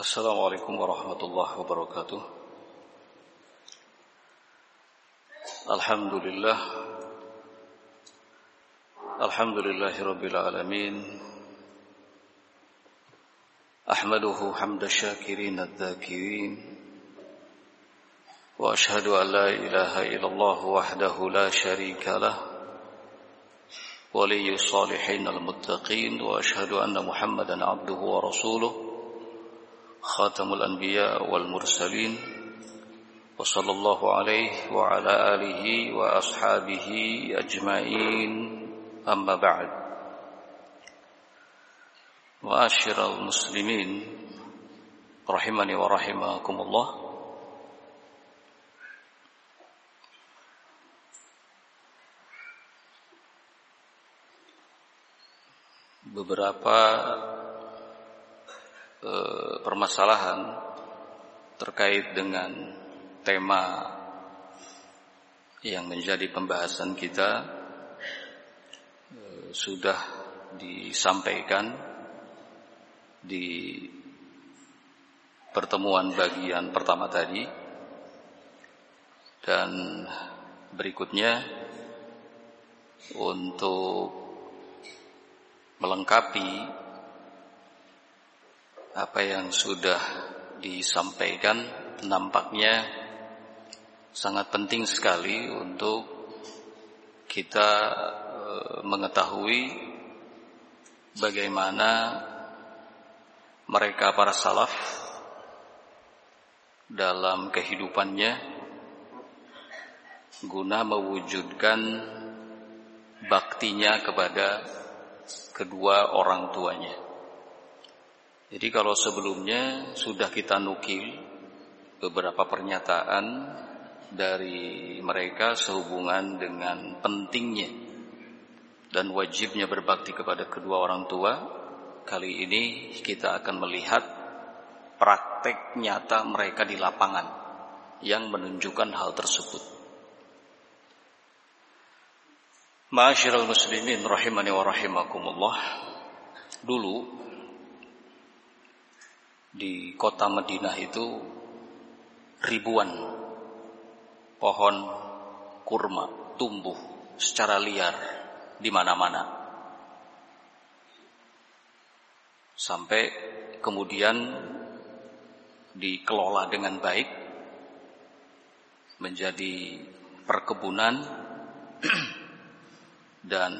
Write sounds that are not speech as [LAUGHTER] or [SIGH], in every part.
السلام عليكم ورحمة الله وبركاته. الحمد لله. الحمد لله رب العالمين. أحمده حمد الشاكرين الذاكرين. وأشهد أن لا إله إلا الله وحده لا شريك له. ولي الصالحين المتقين. وأشهد أن محمدا عبده ورسوله. خاتم الأنبياء والمرسلين وصلى الله عليه وعلى آله وأصحابه أجمعين أما بعد معاشر المسلمين رحمني ورحمكم الله beberapa Eh, permasalahan terkait dengan tema yang menjadi pembahasan kita eh, sudah disampaikan di pertemuan bagian pertama tadi. Dan berikutnya untuk melengkapi apa yang sudah disampaikan nampaknya sangat penting sekali untuk kita e, mengetahui bagaimana mereka para salaf dalam kehidupannya guna mewujudkan baktinya kepada kedua orang tuanya. Jadi kalau sebelumnya sudah kita nukil beberapa pernyataan dari mereka sehubungan dengan pentingnya dan wajibnya berbakti kepada kedua orang tua, kali ini kita akan melihat praktek nyata mereka di lapangan yang menunjukkan hal tersebut. Ma'asyiral muslimin rahimani wa rahimakumullah. Dulu di kota Madinah itu ribuan pohon kurma tumbuh secara liar di mana-mana. Sampai kemudian dikelola dengan baik menjadi perkebunan [CLEARS THROAT] dan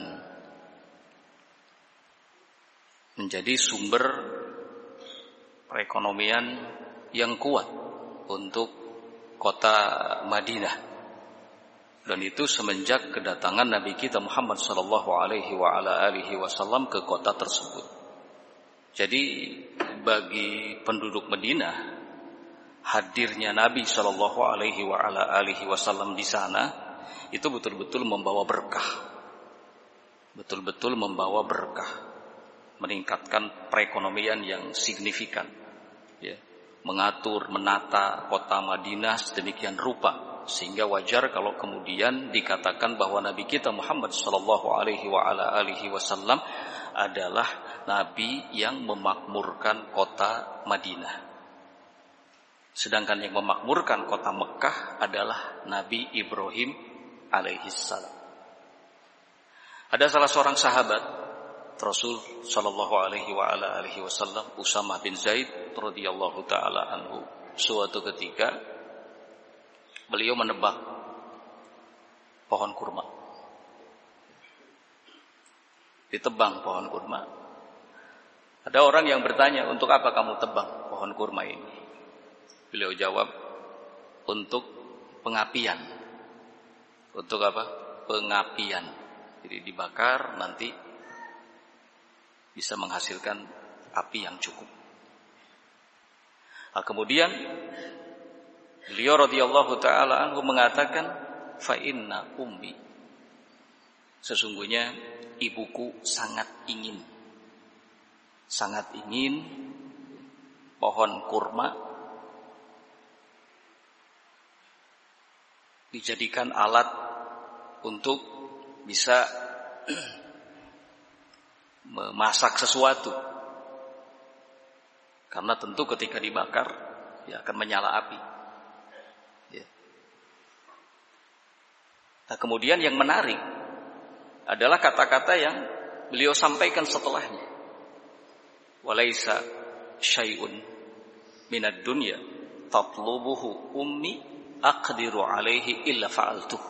menjadi sumber perekonomian yang kuat untuk kota Madinah. Dan itu semenjak kedatangan Nabi kita Muhammad sallallahu alaihi wasallam ke kota tersebut. Jadi bagi penduduk Madinah hadirnya Nabi sallallahu alaihi wasallam di sana itu betul-betul membawa berkah. Betul-betul membawa berkah. Meningkatkan perekonomian yang signifikan ya, mengatur, menata kota Madinah sedemikian rupa sehingga wajar kalau kemudian dikatakan bahwa Nabi kita Muhammad Shallallahu Alaihi Wasallam adalah Nabi yang memakmurkan kota Madinah. Sedangkan yang memakmurkan kota Mekah adalah Nabi Ibrahim alaihissalam. Ada salah seorang sahabat Rasul sallallahu alaihi wa ala alihi wasallam Usamah bin Zaid radhiyallahu taala anhu suatu ketika beliau menebak pohon kurma. Ditebang pohon kurma. Ada orang yang bertanya, "Untuk apa kamu tebang pohon kurma ini?" Beliau jawab, "Untuk pengapian." Untuk apa? Pengapian. Jadi dibakar nanti bisa menghasilkan api yang cukup. Nah, kemudian beliau radhiyallahu taala anhu mengatakan fa inna ummi sesungguhnya ibuku sangat ingin sangat ingin pohon kurma dijadikan alat untuk bisa [CLEARS THROAT] memasak sesuatu. Karena tentu ketika dibakar ya akan menyala api. Ya. Nah, kemudian yang menarik adalah kata-kata yang beliau sampaikan setelahnya. Walaisa syai'un minad dunya tatlubuhu ummi aqdiru alaihi illa fa'altuh.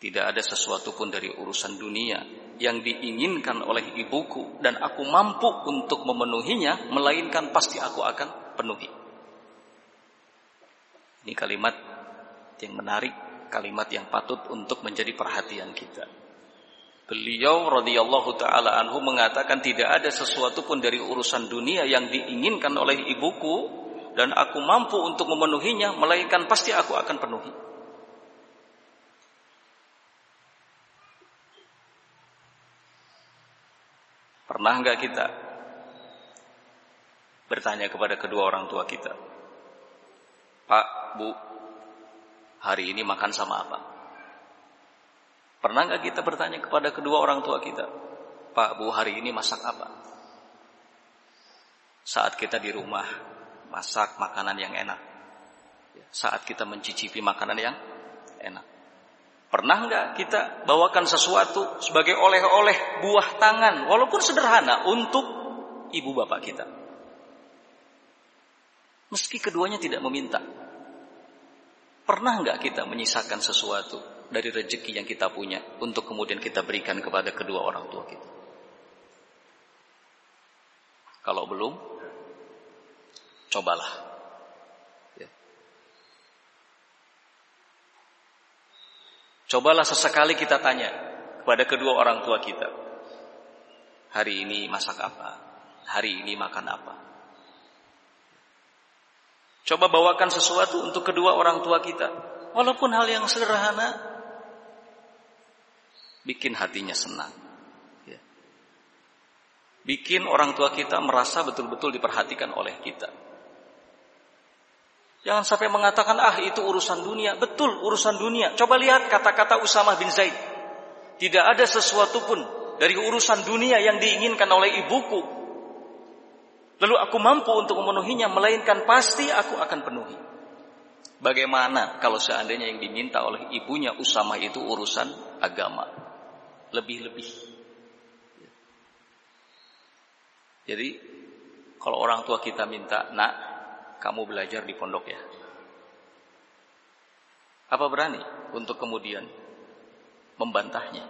Tidak ada sesuatu pun dari urusan dunia yang diinginkan oleh ibuku dan aku mampu untuk memenuhinya, melainkan pasti aku akan penuhi. Ini kalimat yang menarik, kalimat yang patut untuk menjadi perhatian kita. Beliau radhiyallahu taala anhu mengatakan tidak ada sesuatu pun dari urusan dunia yang diinginkan oleh ibuku dan aku mampu untuk memenuhinya, melainkan pasti aku akan penuhi. Pernah nggak kita bertanya kepada kedua orang tua kita, Pak, Bu, hari ini makan sama apa? Pernah nggak kita bertanya kepada kedua orang tua kita, Pak, Bu, hari ini masak apa? Saat kita di rumah, masak makanan yang enak. Saat kita mencicipi makanan yang enak. Pernah nggak kita bawakan sesuatu sebagai oleh-oleh buah tangan, walaupun sederhana, untuk ibu bapak kita? Meski keduanya tidak meminta. Pernah nggak kita menyisakan sesuatu dari rezeki yang kita punya untuk kemudian kita berikan kepada kedua orang tua kita? Kalau belum, cobalah Cobalah sesekali kita tanya kepada kedua orang tua kita. Hari ini masak apa? Hari ini makan apa? Coba bawakan sesuatu untuk kedua orang tua kita. Walaupun hal yang sederhana. Bikin hatinya senang. Ya. Bikin orang tua kita merasa betul-betul diperhatikan oleh kita. Jangan sampai mengatakan ah itu urusan dunia. Betul urusan dunia. Coba lihat kata-kata Usamah bin Zaid. Tidak ada sesuatu pun dari urusan dunia yang diinginkan oleh ibuku. Lalu aku mampu untuk memenuhinya, melainkan pasti aku akan penuhi. Bagaimana kalau seandainya yang diminta oleh ibunya Usamah itu urusan agama? Lebih-lebih. Jadi kalau orang tua kita minta, nak kamu belajar di pondok ya. Apa berani untuk kemudian membantahnya?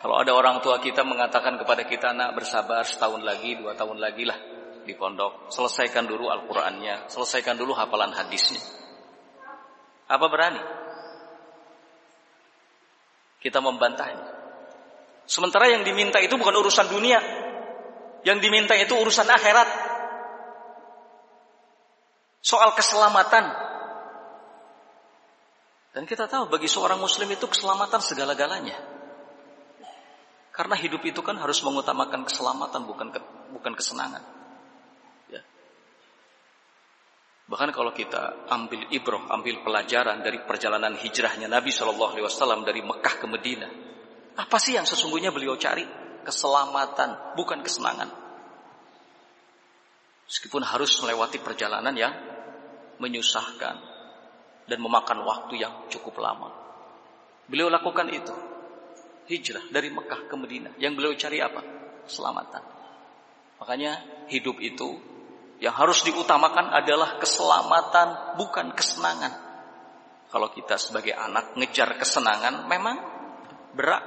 Kalau ada orang tua kita mengatakan kepada kita, nak bersabar setahun lagi, dua tahun lagi lah di pondok. Selesaikan dulu Al-Qur'annya, selesaikan dulu hafalan hadisnya. Apa berani? Kita membantahnya. Sementara yang diminta itu bukan urusan dunia. Yang diminta itu urusan akhirat soal keselamatan. Dan kita tahu bagi seorang muslim itu keselamatan segala-galanya. Karena hidup itu kan harus mengutamakan keselamatan bukan ke, bukan kesenangan. Ya. Bahkan kalau kita ambil ibroh, ambil pelajaran dari perjalanan hijrahnya Nabi Shallallahu Alaihi Wasallam dari Mekah ke Medina, apa sih yang sesungguhnya beliau cari? Keselamatan, bukan kesenangan. Meskipun harus melewati perjalanan yang menyusahkan dan memakan waktu yang cukup lama. Beliau lakukan itu. Hijrah dari Mekah ke Medina. Yang beliau cari apa? Keselamatan. Makanya hidup itu yang harus diutamakan adalah keselamatan, bukan kesenangan. Kalau kita sebagai anak ngejar kesenangan memang berat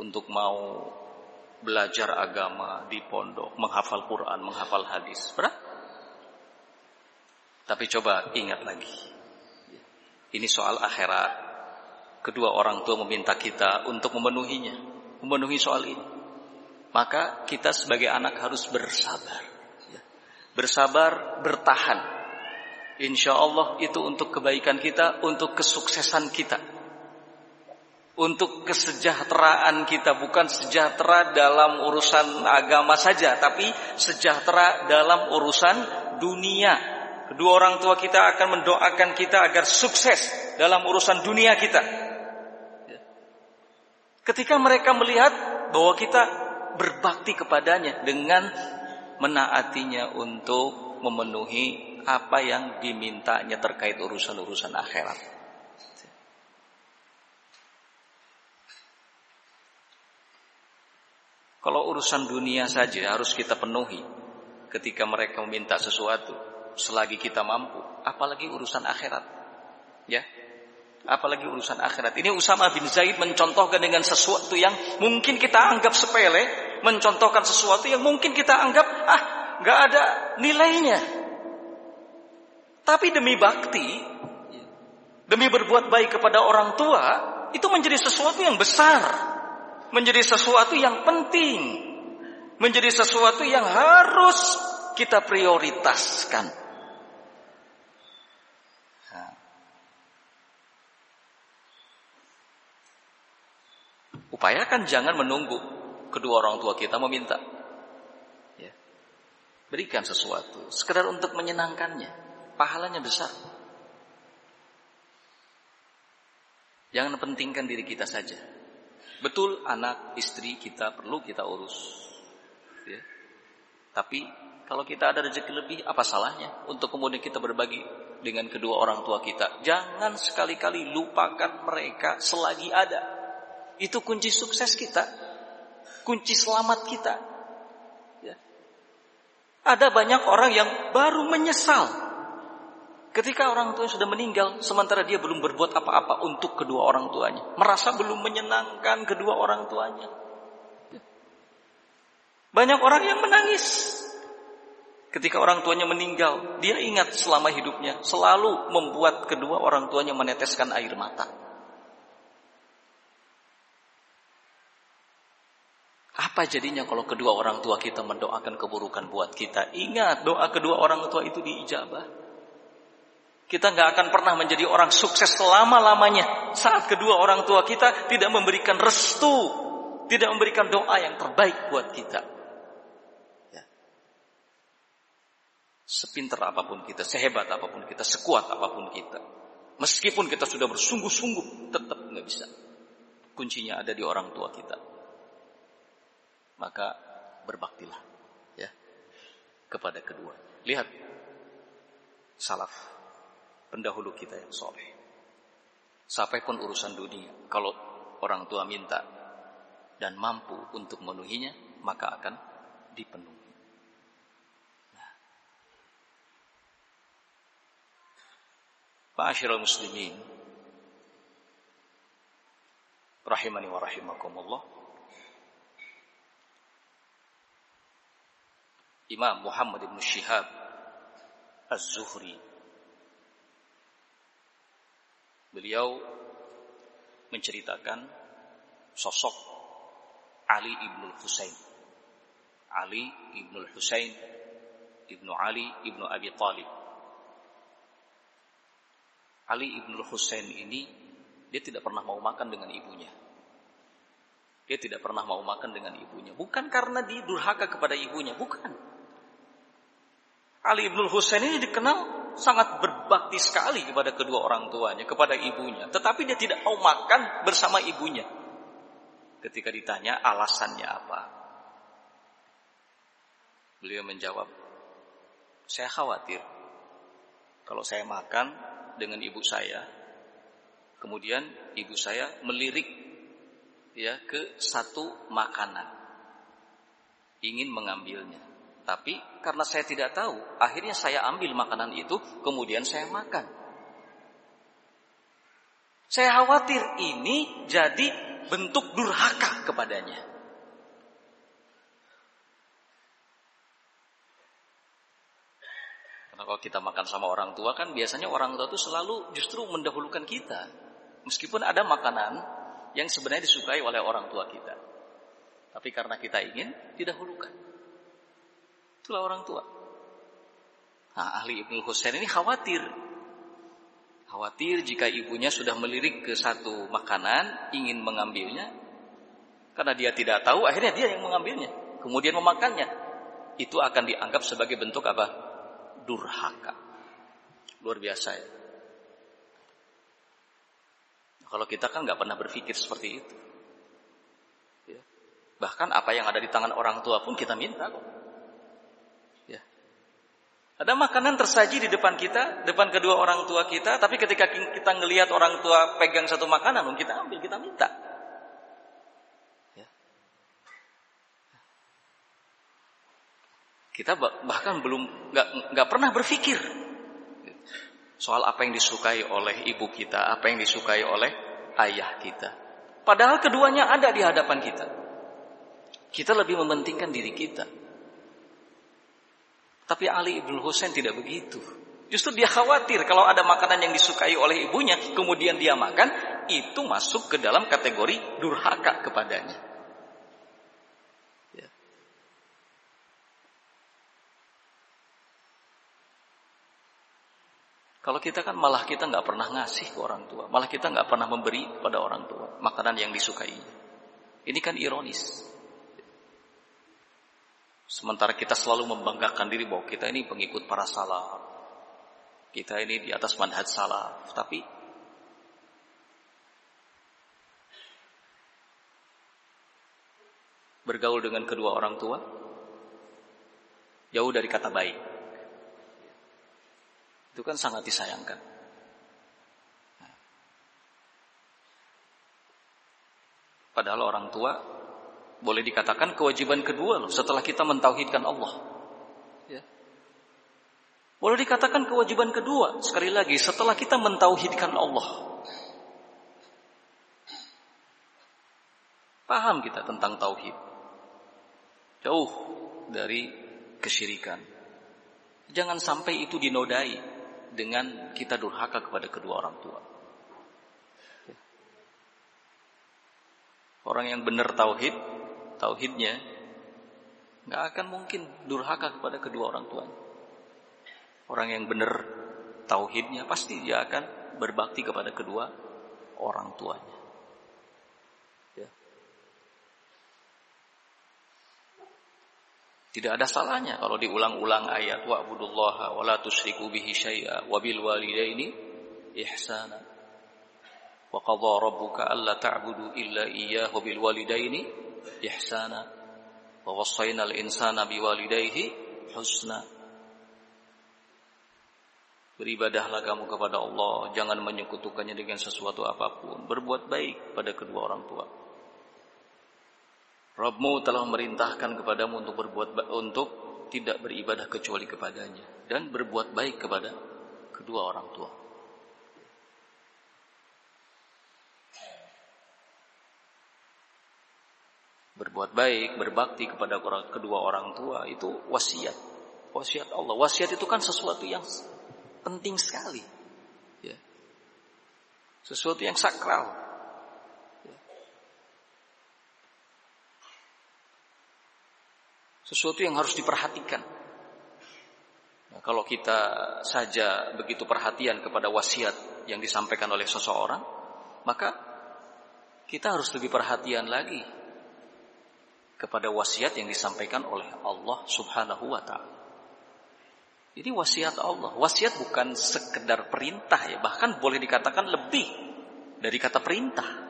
untuk mau belajar agama di pondok, menghafal Quran, menghafal hadis. Berat. Tapi coba ingat lagi. Ini soal akhirat. Kedua orang tua meminta kita untuk memenuhinya. Memenuhi soal ini. Maka kita sebagai anak harus bersabar. Bersabar, bertahan. Insya Allah itu untuk kebaikan kita, untuk kesuksesan kita. Untuk kesejahteraan kita, bukan sejahtera dalam urusan agama saja, tapi sejahtera dalam urusan dunia Kedua orang tua kita akan mendoakan kita agar sukses dalam urusan dunia kita. Ketika mereka melihat bahwa kita berbakti kepadanya dengan menaatinya untuk memenuhi apa yang dimintanya terkait urusan-urusan akhirat. Kalau urusan dunia saja harus kita penuhi ketika mereka meminta sesuatu selagi kita mampu, apalagi urusan akhirat. Ya. Apalagi urusan akhirat. Ini Usama bin Zaid mencontohkan dengan sesuatu yang mungkin kita anggap sepele, mencontohkan sesuatu yang mungkin kita anggap ah nggak ada nilainya. Tapi demi bakti, demi berbuat baik kepada orang tua, itu menjadi sesuatu yang besar menjadi sesuatu yang penting, menjadi sesuatu yang harus kita prioritaskan. Upayakan jangan menunggu kedua orang tua kita meminta. Ya. Berikan sesuatu, sekedar untuk menyenangkannya. Pahalanya besar. Jangan pentingkan diri kita saja. Betul anak istri kita perlu kita urus. Ya. Tapi kalau kita ada rezeki lebih, apa salahnya untuk kemudian kita berbagi dengan kedua orang tua kita? Jangan sekali-kali lupakan mereka selagi ada. Itu kunci sukses kita, kunci selamat kita. Ya. Ada banyak orang yang baru menyesal Ketika orang tua sudah meninggal, sementara dia belum berbuat apa-apa untuk kedua orang tuanya, merasa belum menyenangkan kedua orang tuanya. Banyak orang yang menangis ketika orang tuanya meninggal. Dia ingat selama hidupnya selalu membuat kedua orang tuanya meneteskan air mata. Apa jadinya kalau kedua orang tua kita mendoakan keburukan buat kita? Ingat, doa kedua orang tua itu diijabah. Kita nggak akan pernah menjadi orang sukses selama-lamanya saat kedua orang tua kita tidak memberikan restu, tidak memberikan doa yang terbaik buat kita. Ya. Sepintar apa pun kita, sehebat apa pun kita, sekuat apa pun kita, meskipun kita sudah bersungguh-sungguh, tetap nggak bisa. Kuncinya ada di orang tua kita. Maka berbaktilah, ya, kepada kedua. Lihat salaf pendahulu kita yang soleh. Sampai pun urusan dunia, kalau orang tua minta dan mampu untuk memenuhinya, maka akan dipenuhi. Nah. Ma'asyiral muslimin rahimani wa rahimakumullah. Imam Muhammad bin Syihab Az-Zuhri Beliau menceritakan sosok Ali ibnu Husain. Ali ibnu Husain ibnu Ali ibnu Abi Talib. Ali ibnu Husain ini dia tidak pernah mau makan dengan ibunya. Dia tidak pernah mau makan dengan ibunya. Bukan karena dia durhaka kepada ibunya, bukan. Ali ibnu Husain ini dikenal sangat berbakti sekali kepada kedua orang tuanya, kepada ibunya. Tetapi dia tidak mau makan bersama ibunya. Ketika ditanya alasannya apa. Beliau menjawab, saya khawatir kalau saya makan dengan ibu saya, kemudian ibu saya melirik ya ke satu makanan, ingin mengambilnya. Tapi karena saya tidak tahu, akhirnya saya ambil makanan itu, kemudian saya makan. Saya khawatir ini jadi bentuk durhaka kepadanya. Karena kalau kita makan sama orang tua kan biasanya orang tua itu selalu justru mendahulukan kita. Meskipun ada makanan yang sebenarnya disukai oleh orang tua kita. Tapi karena kita ingin, didahulukan. Itulah orang tua. Nah, ahli Ibnu Husain ini khawatir. Khawatir jika ibunya sudah melirik ke satu makanan, ingin mengambilnya. Karena dia tidak tahu, akhirnya dia yang mengambilnya. Kemudian memakannya. Itu akan dianggap sebagai bentuk apa? Durhaka. Luar biasa ya. Kalau kita kan nggak pernah berpikir seperti itu. Ya. Bahkan apa yang ada di tangan orang tua pun kita minta kok. Ada makanan tersaji di depan kita, depan kedua orang tua kita, tapi ketika kita ngelihat orang tua pegang satu makanan, kita ambil, kita minta. Ya. Kita bahkan belum nggak nggak pernah berpikir soal apa yang disukai oleh ibu kita, apa yang disukai oleh ayah kita. Padahal keduanya ada di hadapan kita. Kita lebih mementingkan diri kita. Tapi Ali ibn Husain tidak begitu. Justru dia khawatir kalau ada makanan yang disukai oleh ibunya, kemudian dia makan, itu masuk ke dalam kategori durhaka kepadanya. Ya. Kalau kita kan malah kita nggak pernah ngasih ke orang tua, malah kita nggak pernah memberi kepada orang tua makanan yang disukai. Ini kan ironis. Sementara kita selalu membanggakan diri bahwa kita ini pengikut para salaf. Kita ini di atas manhaj salaf. Tapi bergaul dengan kedua orang tua jauh dari kata baik. Itu kan sangat disayangkan. Padahal orang tua boleh dikatakan kewajiban kedua loh setelah kita mentauhidkan Allah. Ya. Boleh dikatakan kewajiban kedua sekali lagi setelah kita mentauhidkan Allah. Paham kita tentang tauhid. Jauh dari kesyirikan. Jangan sampai itu dinodai dengan kita durhaka kepada kedua orang tua. Orang yang benar tauhid tauhidnya, nggak akan mungkin durhaka kepada kedua orang tuanya. Orang yang benar tauhidnya pasti dia akan berbakti kepada kedua orang tuanya. Ya. Tidak ada salahnya kalau diulang-ulang ayat wa'budullaha wa la tusyriku bihi syai'a wa bil walidaini ihsana. Wa qadha rabbuka alla ta'budu illa iyyahu bil walidaini ihsana wa wassayna al-insana biwalidayhi husna Beribadahlah kamu kepada Allah, jangan menyekutukannya dengan sesuatu apa pun. Berbuat baik pada kedua orang tua. Rabbmu telah memerintahkan kepadamu untuk berbuat untuk tidak beribadah kecuali kepadanya dan berbuat baik kepada kedua orang tua. Berbuat baik, berbakti kepada kedua orang tua itu wasiat. Wasiat Allah. Wasiat itu kan sesuatu yang penting sekali. Ya. Sesuatu yang sakral. Ya. Sesuatu yang harus diperhatikan. Nah, kalau kita saja begitu perhatian kepada wasiat yang disampaikan oleh seseorang, maka kita harus lebih perhatian lagi kepada wasiat yang disampaikan oleh Allah Subhanahu wa taala. Jadi wasiat Allah, wasiat bukan sekedar perintah ya, bahkan boleh dikatakan lebih dari kata perintah.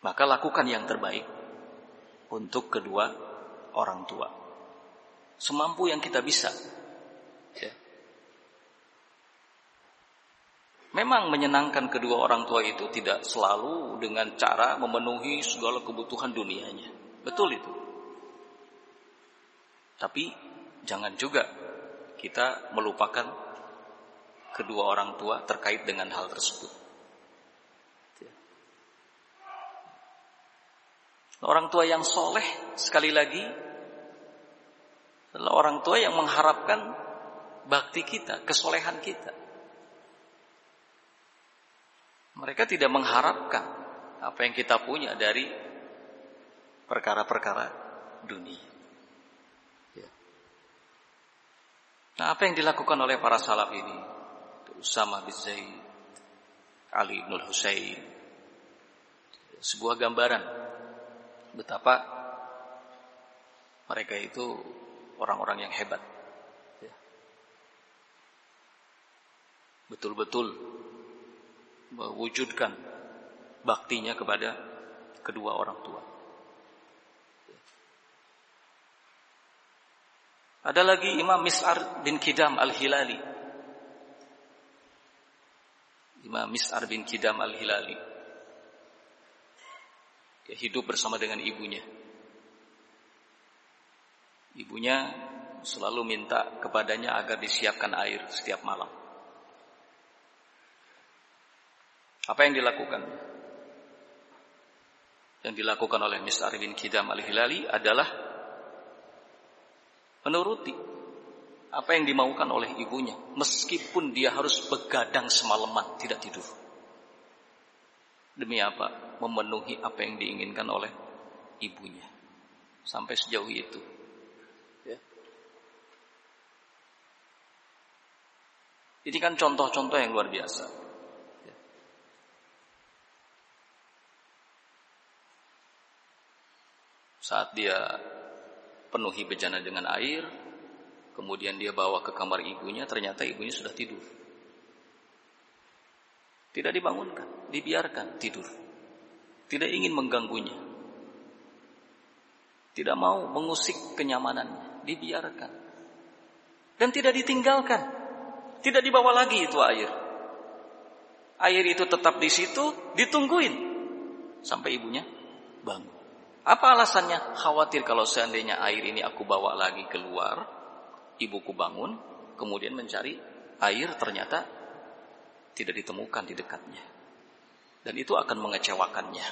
Maka lakukan yang terbaik untuk kedua orang tua semampu yang kita bisa. Ya. Memang menyenangkan kedua orang tua itu tidak selalu dengan cara memenuhi segala kebutuhan dunianya. Betul itu. Tapi jangan juga kita melupakan kedua orang tua terkait dengan hal tersebut. Ya. Orang tua yang soleh sekali lagi adalah orang tua yang mengharapkan bakti kita, kesolehan kita. Mereka tidak mengharapkan apa yang kita punya dari perkara-perkara dunia. Ya. Nah, apa yang dilakukan oleh para salaf ini? Usama bin Zaid, Ali bin Husain, sebuah gambaran betapa Mereka itu orang-orang yang hebat. Ya. Betul-betul mewujudkan baktinya kepada kedua orang tua. Ada lagi Imam Mis'ar bin Kidam Al-Hilali. Imam Mis'ar bin Kidam Al-Hilali. Ya, hidup bersama dengan ibunya. Ibunya selalu minta kepadanya agar disiapkan air setiap malam. Apa yang dilakukan? Yang dilakukan oleh Mis'ar bin Kidam Al-Hilali adalah menuruti apa yang dimaukan oleh ibunya meskipun dia harus begadang semalaman tidak tidur demi apa memenuhi apa yang diinginkan oleh ibunya sampai sejauh itu ini kan contoh-contoh yang luar biasa saat dia penuhi bejana dengan air, kemudian dia bawa ke kamar ibunya, ternyata ibunya sudah tidur. Tidak dibangunkan, dibiarkan tidur. Tidak ingin mengganggunya. Tidak mau mengusik kenyamanannya, dibiarkan. Dan tidak ditinggalkan. Tidak dibawa lagi itu air. Air itu tetap di situ, ditungguin sampai ibunya bangun. Apa alasannya? Khawatir kalau seandainya air ini aku bawa lagi keluar, ibuku bangun, kemudian mencari air ternyata tidak ditemukan di dekatnya. Dan itu akan mengecewakannya.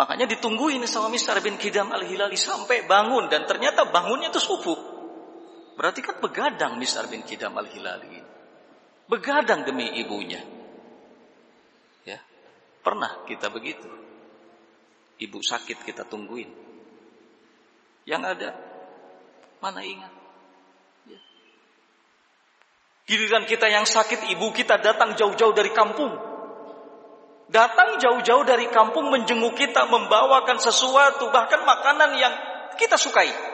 Makanya ditungguin sama Mr. bin Kidam al-Hilali sampai bangun dan ternyata bangunnya itu subuh. Berarti kan begadang Mr. bin Kidam al-Hilali. Begadang demi ibunya. Ya. Pernah kita begitu. Ibu sakit kita tungguin. Yang ada, mana ingat? Ya. Giliran kita yang sakit, ibu kita datang jauh-jauh dari kampung. Datang jauh-jauh dari kampung menjenguk kita, membawakan sesuatu, bahkan makanan yang kita sukai.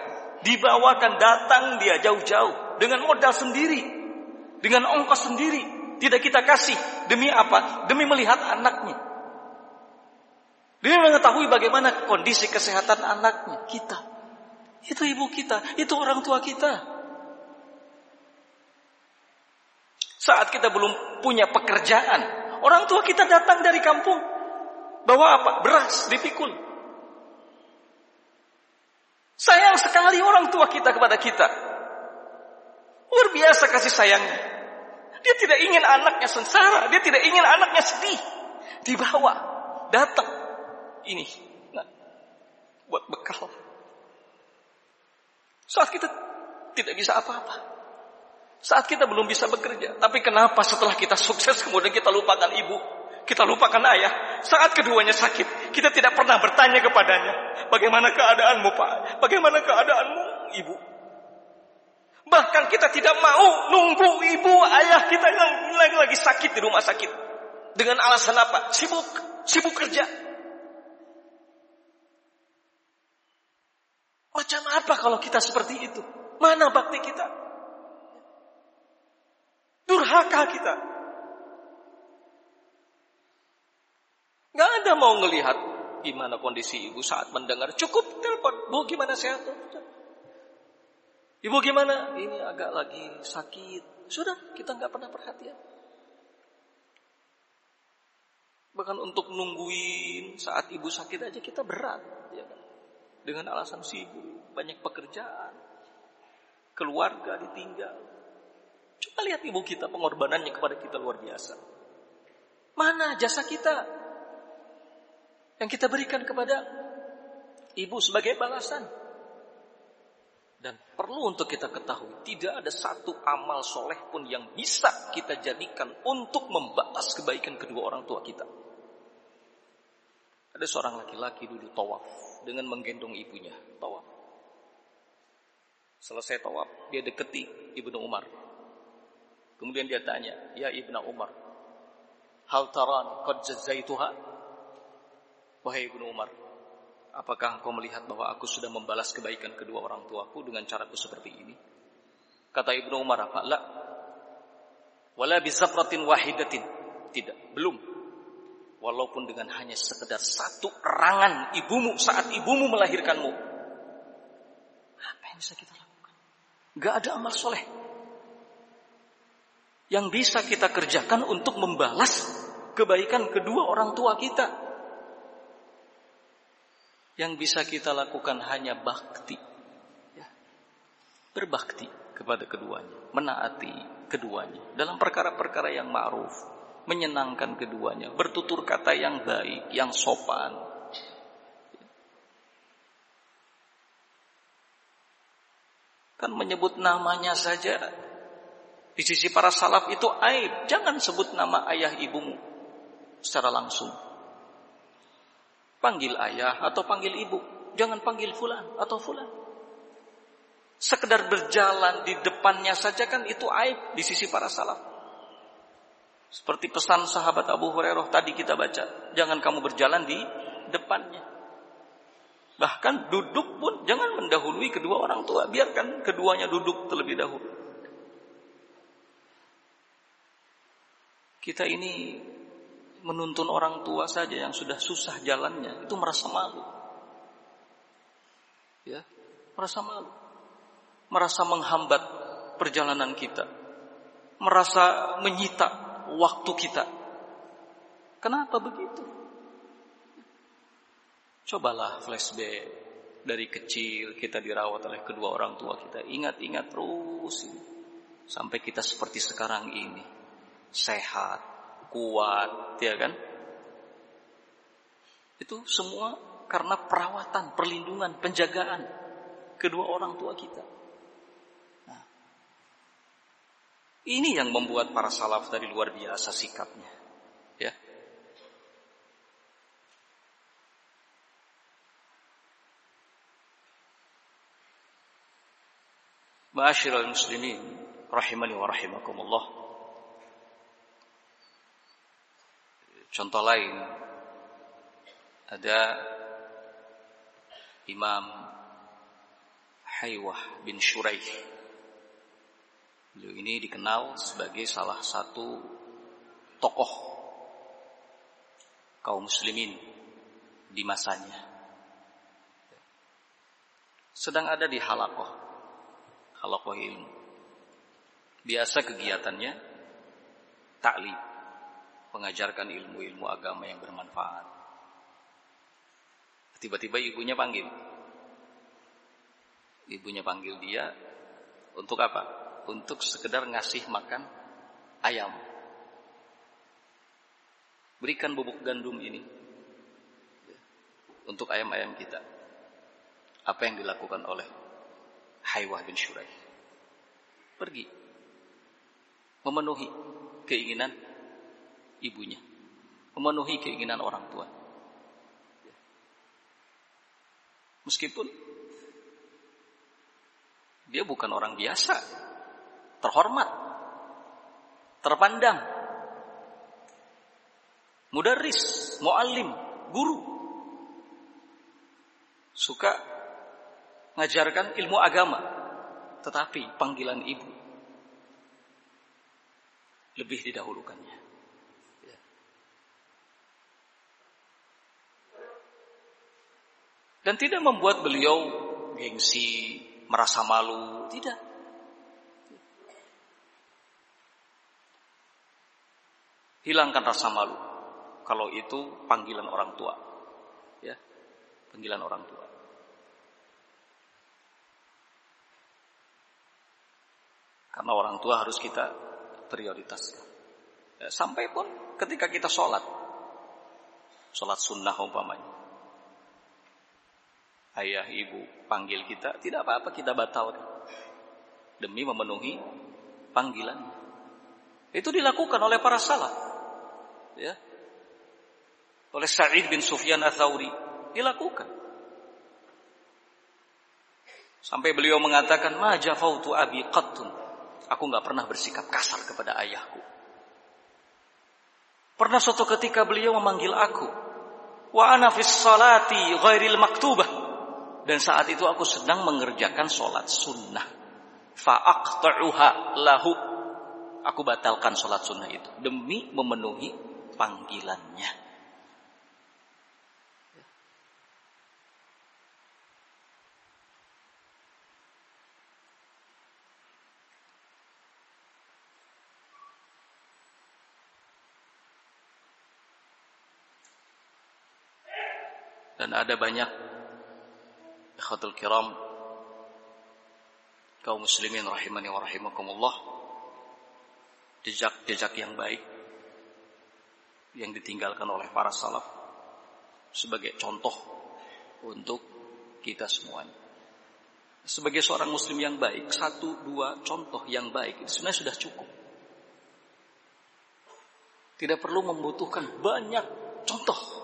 Dibawakan datang dia jauh-jauh dengan modal sendiri, dengan ongkos sendiri, tidak kita kasih. Demi apa? Demi melihat anaknya. Dia mengetahui bagaimana kondisi kesehatan anaknya, kita. Itu ibu kita, itu orang tua kita. Saat kita belum punya pekerjaan, orang tua kita datang dari kampung. Bawa apa? Beras dipikul. Sayang sekali orang tua kita kepada kita. Luar biasa kasih sayangnya. Dia tidak ingin anaknya sengsara, dia tidak ingin anaknya sedih. Dibawa, datang ini nah, buat bekal. Saat kita tidak bisa apa-apa. Saat kita belum bisa bekerja. Tapi kenapa setelah kita sukses kemudian kita lupakan ibu. Kita lupakan ayah. Saat keduanya sakit. Kita tidak pernah bertanya kepadanya. Bagaimana keadaanmu pak? Bagaimana keadaanmu ibu? Bahkan kita tidak mau nunggu ibu ayah kita yang lagi, lagi sakit di rumah sakit. Dengan alasan apa? Sibuk. Sibuk kerja. Macam apa kalau kita seperti itu? Mana bakti kita? Durhaka kita. Gak ada mau ngelihat gimana kondisi ibu saat mendengar. Cukup telepon, bu gimana sehat? Ibu gimana? Ini agak lagi sakit. Sudah, kita nggak pernah perhatian. Bahkan untuk nungguin saat ibu sakit aja kita berat. Ya kan? dengan alasan sibuk, banyak pekerjaan, keluarga ditinggal. Coba lihat ibu kita pengorbanannya kepada kita luar biasa. Mana jasa kita yang kita berikan kepada ibu sebagai balasan? Dan perlu untuk kita ketahui, tidak ada satu amal soleh pun yang bisa kita jadikan untuk membalas kebaikan kedua orang tua kita. Ada seorang laki-laki dulu tawaf dengan menggendong ibunya, tawaf. Selesai tawaf, dia deketi Ibnu Umar. Kemudian dia tanya, "Ya Ibnu Umar, hal taran qad jazaituha?" Wahai Ibnu Umar, apakah engkau melihat bahwa aku sudah membalas kebaikan kedua orang tuaku dengan caraku seperti ini? Kata Ibnu Umar apa? La. Wala bizafratin wahidatin. Tidak, belum. Walaupun dengan hanya sekedar satu erangan ibumu saat ibumu melahirkanmu. Apa yang bisa kita lakukan? Gak ada amal soleh. Yang bisa kita kerjakan untuk membalas kebaikan kedua orang tua kita. Yang bisa kita lakukan hanya bakti. Ya. Berbakti kepada keduanya. Menaati keduanya. Dalam perkara-perkara yang ma'ruf. Menyenangkan keduanya. Bertutur kata yang baik, yang sopan. Kan menyebut namanya saja di sisi para salaf itu aib. Jangan sebut nama ayah ibumu secara langsung. Panggil ayah atau panggil ibu. Jangan panggil fulan atau fulan. Sekedar berjalan di depannya saja kan itu aib di sisi para salaf. Seperti pesan sahabat Abu Hurairah tadi kita baca. Jangan kamu berjalan di depannya. Bahkan duduk pun jangan mendahului kedua orang tua. Biarkan keduanya duduk terlebih dahulu. Kita ini menuntun orang tua saja yang sudah susah jalannya itu merasa malu. Ya, merasa malu. Merasa menghambat perjalanan kita. Merasa menyita waktu kita. Kenapa begitu? Cobalah flashback dari kecil kita dirawat oleh kedua orang tua kita. Ingat-ingat terus sampai kita seperti sekarang ini. Sehat, kuat, ya kan? Itu semua karena perawatan, perlindungan, penjagaan kedua orang tua kita. Nah, ini yang membuat para salaf dari luar biasa sikapnya, ya. Ma'asyiral muslimin rahimani wa rahimakumullah. Contoh lain ada Imam Haywah bin Shuraih. Beliau ini dikenal sebagai salah satu tokoh kaum muslimin di masanya. Sedang ada di halakoh, halakoh ilmu. Biasa kegiatannya taklim mengajarkan ilmu-ilmu agama yang bermanfaat. Tiba-tiba ibunya panggil. Ibunya panggil dia untuk apa? Untuk sekedar ngasih makan ayam. Berikan bubuk gandum ini untuk ayam-ayam kita. Apa yang dilakukan oleh Haywah bin Shuraih? Pergi memenuhi keinginan ibunya. Memenuhi keinginan orang tua. Meskipun dia bukan orang biasa, terhormat, terpandang, mudaris, muallim, guru, suka ngajarkan ilmu agama, tetapi panggilan ibu lebih didahulukannya. Dan tidak membuat beliau gengsi, merasa malu, tidak. Hilangkan rasa malu kalau itu panggilan orang tua. Ya. Panggilan orang tua. Karena orang tua harus kita prioritaskan. Ya, sampai pun ketika kita sholat. Sholat sunnah umpamanya ayah ibu panggil kita, tidak apa-apa kita batalkan. Demi memenuhi panggilan. Itu dilakukan oleh para salaf. Ya. Oleh Sa'id bin Sufyan Ats-Tsauri dilakukan. Sampai beliau mengatakan, "Ma jafautu abi qattun." Aku nggak pernah bersikap kasar kepada ayahku. Pernah suatu ketika beliau memanggil aku wa ana fis salati ghairil maktubah dan saat itu aku sedang mengerjakan sholat sunnah. Fa'aqta'uha lahu. Aku batalkan sholat sunnah itu demi memenuhi panggilannya. Dan ada banyak ikhwatul kiram kaum muslimin rahimani wa rahimakumullah jejak-jejak yang baik yang ditinggalkan oleh para salaf sebagai contoh untuk kita semuanya. Sebagai seorang muslim yang baik, satu dua contoh yang baik itu sebenarnya sudah cukup. Tidak perlu membutuhkan banyak contoh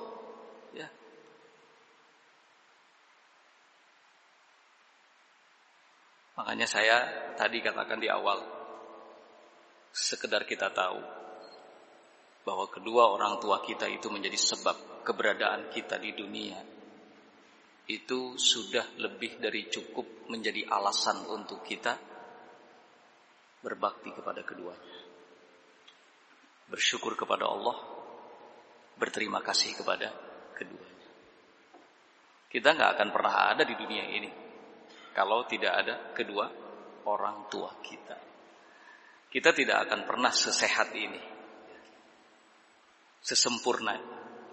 Makanya saya tadi katakan di awal, sekedar kita tahu bahwa kedua orang tua kita itu menjadi sebab keberadaan kita di dunia. Itu sudah lebih dari cukup menjadi alasan untuk kita berbakti kepada keduanya. Bersyukur kepada Allah, berterima kasih kepada keduanya. Kita nggak akan pernah ada di dunia ini kalau tidak ada kedua orang tua kita. Kita tidak akan pernah sesehat ini, sesempurna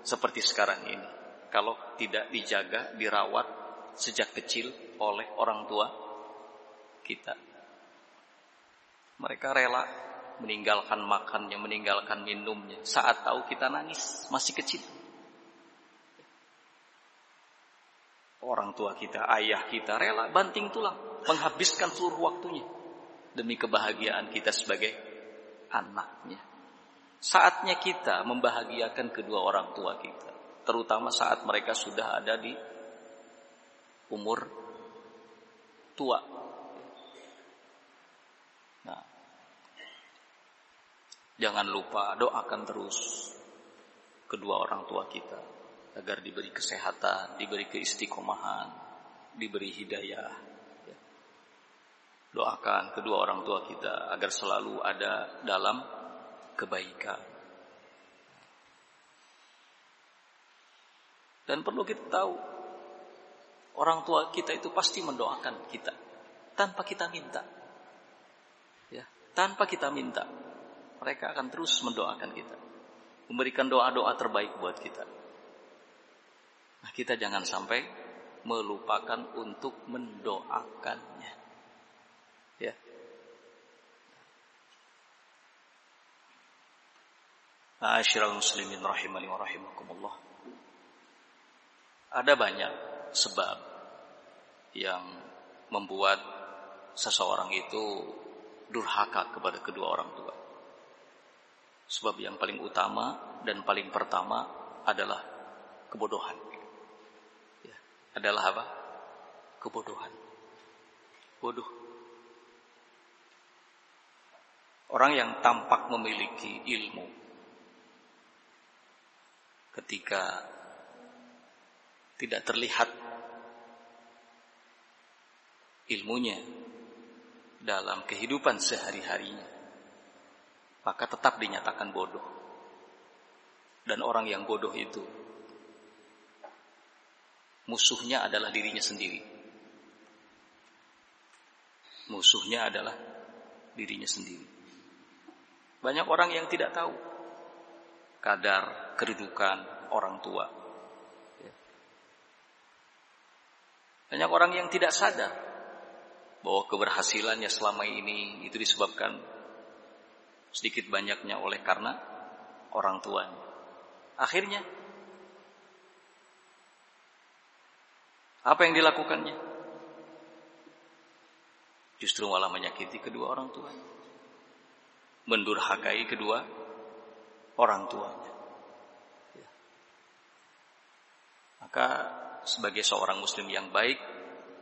seperti sekarang ini. Kalau tidak dijaga, dirawat sejak kecil oleh orang tua kita. Mereka rela meninggalkan makannya, meninggalkan minumnya saat tahu kita nangis, masih kecil. Orang tua kita, ayah kita rela banting tulang, menghabiskan seluruh waktunya demi kebahagiaan kita sebagai anaknya. Saatnya kita membahagiakan kedua orang tua kita, terutama saat mereka sudah ada di umur tua. Nah, jangan lupa doakan terus kedua orang tua kita agar diberi kesehatan, diberi keistiqomahan, diberi hidayah. Ya. Doakan kedua orang tua kita agar selalu ada dalam kebaikan. Dan perlu kita tahu, orang tua kita itu pasti mendoakan kita tanpa kita minta. Ya, tanpa kita minta, mereka akan terus mendoakan kita, memberikan doa-doa terbaik buat kita. Nah, kita jangan sampai melupakan untuk mendoakannya. Ya. Asyiral muslimin rahimani wa rahimakumullah. Ada banyak sebab yang membuat seseorang itu durhaka kepada kedua orang tua. Sebab yang paling utama dan paling pertama adalah kebodohan adalah apa? Kebodohan. Bodoh. Orang yang tampak memiliki ilmu ketika tidak terlihat ilmunya dalam kehidupan sehari-harinya, maka tetap dinyatakan bodoh. Dan orang yang bodoh itu musuhnya adalah dirinya sendiri. Musuhnya adalah dirinya sendiri. Banyak orang yang tidak tahu kadar kedudukan orang tua. Ya. Banyak orang yang tidak sadar bahwa keberhasilannya selama ini itu disebabkan sedikit banyaknya oleh karena orang tuanya. Akhirnya Apa yang dilakukannya? Justru malah menyakiti kedua orang tua. Mendurhakai kedua orang tuanya. Ya. Maka sebagai seorang muslim yang baik,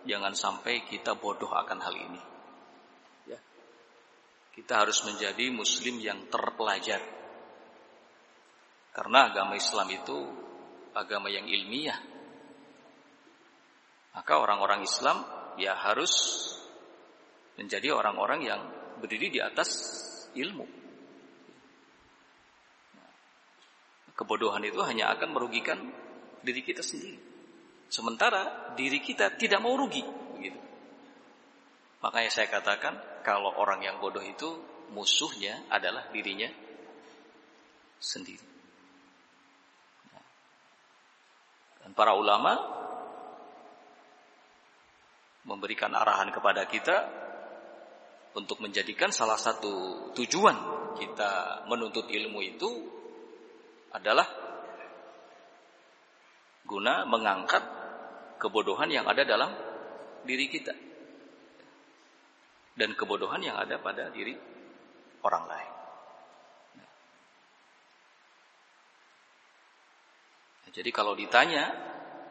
jangan sampai kita bodoh akan hal ini. Ya. Kita harus menjadi muslim yang terpelajar. Karena agama Islam itu agama yang ilmiah. Maka orang-orang Islam ya harus menjadi orang-orang yang berdiri di atas ilmu. Kebodohan itu hanya akan merugikan diri kita sendiri. Sementara diri kita tidak mau rugi, begitu. Makanya saya katakan kalau orang yang bodoh itu musuhnya adalah dirinya sendiri. Dan para ulama memberikan arahan kepada kita untuk menjadikan salah satu tujuan kita menuntut ilmu itu adalah guna mengangkat kebodohan yang ada dalam diri kita dan kebodohan yang ada pada diri orang lain. Jadi kalau ditanya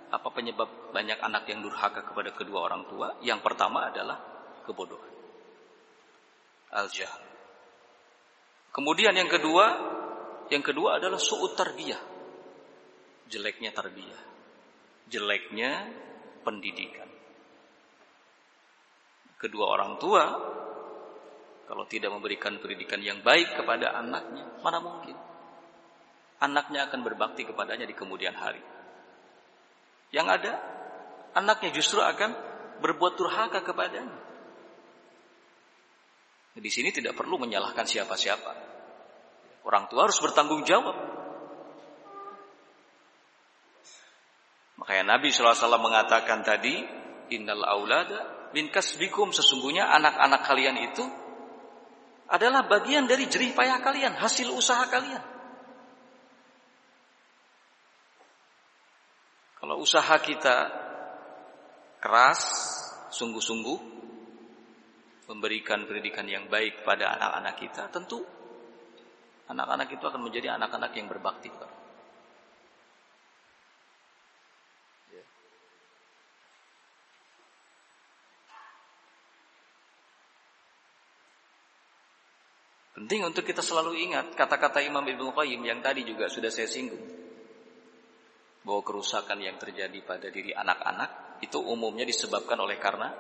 apa penyebab banyak anak yang durhaka kepada kedua orang tua? Yang pertama adalah kebodohan. Al-jahl. Kemudian yang kedua, yang kedua adalah su'ut tarbiyah. Jeleknya tarbiyah. Jeleknya pendidikan. Kedua orang tua kalau tidak memberikan pendidikan yang baik kepada anaknya, mana mungkin anaknya akan berbakti kepadanya di kemudian hari. Yang ada, anaknya justru akan berbuat durhaka kepadanya. Di sini tidak perlu menyalahkan siapa-siapa. Orang tua harus bertanggung jawab. Makanya Nabi SAW mengatakan tadi, Innal aulada bin kasbikum sesungguhnya anak-anak kalian itu adalah bagian dari jerih payah kalian, hasil usaha kalian. Kalau usaha kita keras, sungguh-sungguh memberikan pendidikan yang baik pada anak-anak kita, tentu anak-anak itu akan menjadi anak-anak yang berbakti ya. Penting untuk kita selalu ingat kata-kata Imam Ibnu Qayyim yang tadi juga sudah saya singgung bahwa kerusakan yang terjadi pada diri anak-anak itu umumnya disebabkan oleh karena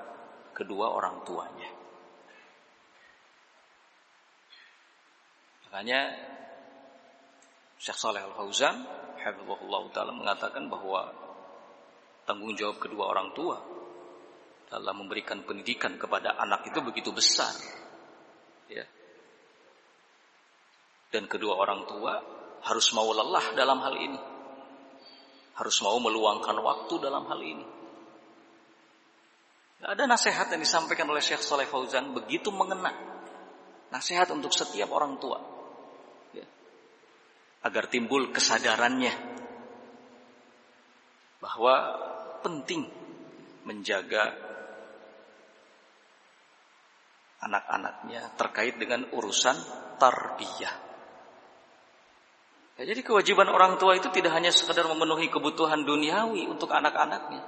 kedua orang tuanya. Makanya Syekh Saleh Al-Fauzan hafizahullah taala mengatakan bahwa tanggung jawab kedua orang tua dalam memberikan pendidikan kepada anak itu begitu besar. Ya. Dan kedua orang tua harus mau lelah dalam hal ini harus mau meluangkan waktu dalam hal ini. Ada nasihat yang disampaikan oleh Syekh Saleh Fauzan begitu mengena. Nasihat untuk setiap orang tua. Ya. Agar timbul kesadarannya. Bahwa penting menjaga anak-anaknya terkait dengan urusan tarbiyah. Ya, jadi kewajiban orang tua itu tidak hanya sekedar memenuhi kebutuhan duniawi untuk anak-anaknya.